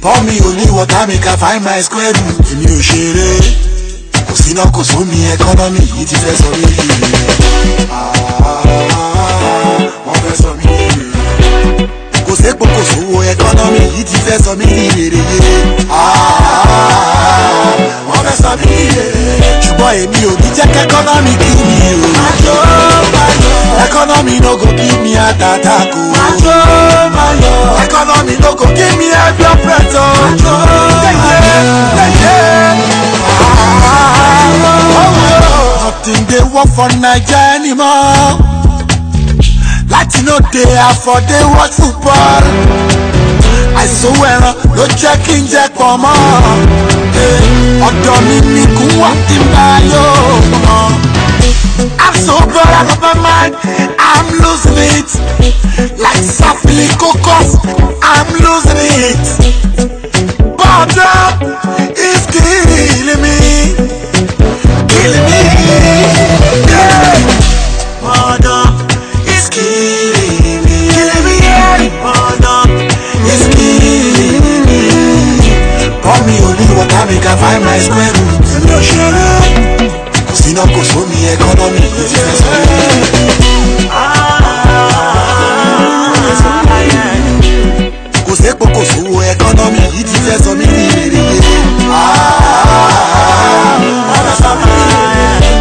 Pour me only water, make I find my square root èmi ò ṣeré. Kò síná kò sómi ẹkọ́nọ́mì yìí ti fẹ́ sọ mí kiri. Ah, wọ́n fẹ́ sọ mí kiri. Kò sépo kò sówó ẹkọ́nọ́mì yìí ti fẹ́ sọ mí kiri. Ah, wọ́n fẹ́ sọ mí kiri. Ṣùgbọ́n èmi ò ní jẹ́ economy kí mi o. Economy no go give me a kò. work for naija anymore láti no dey afford watch football àìsówó ẹran ló jẹ́ kí n jẹ pọ̀ mọ́ eh, ọ̀dọ̀ mi ni kú wà tí n bá yóò mọ́. I'm so out of my mind, I'm losing it. Like softly, cocos, I'm losing it. Bọ́dọ̀. iná kò sómi ẹkọ́nọ́mì ló ti fẹ́ sórí. kò sépo kò sówó ẹkọ́nọ́mì yìí ti fẹ́ sọ mí ní ìrèrè.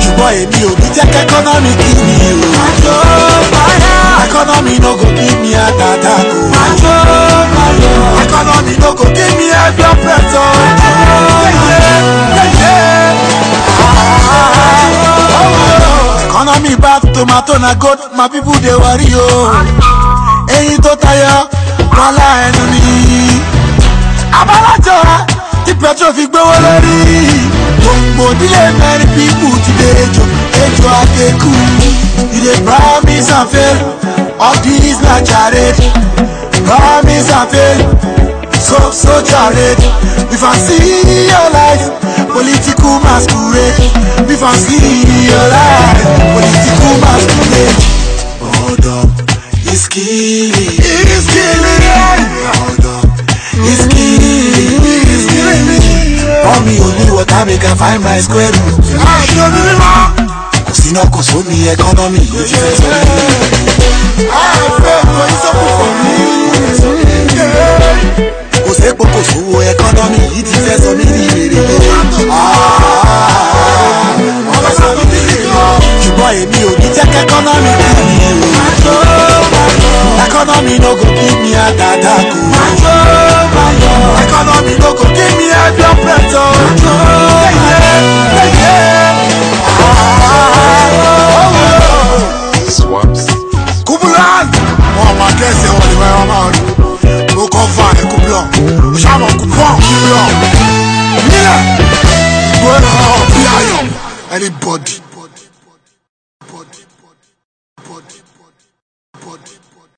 ṣùgbọ́n èmi ò ní jẹ́ kẹ́kọ́nọ́mì kí ni. me back to my tomato na gold my people dey worry yo. eyín tó tayọ bọ́lá ẹnu ni abálájọ tí petrol fi gbówó lórí gbogbo dílé many people today ejò ejò akeku you dey promise and fail all this is na charade promise and fail so so charade if i see your life. Political masquerade Before skin in your life Political masquerade Hold up, it's killing It's killing Hold up, it's killing It's killing me Pour me only water make I find my square root I show me more Kò sí náà kò sómi economy lójú ẹsẹ̀. I pray for you. economy no go give me heart attack o. Majo Mayo. Economy no go give me high blood pressure. Majo Mayo. Yeah, yeah. Ah, Kubulan. Wọ́n máa kẹ́sẹ̀ wọ́n ní wẹ́rọ máa lò. Mo kọ́ fún àlẹ́ Kubulan. Mo ṣàmọ̀ e Anybody.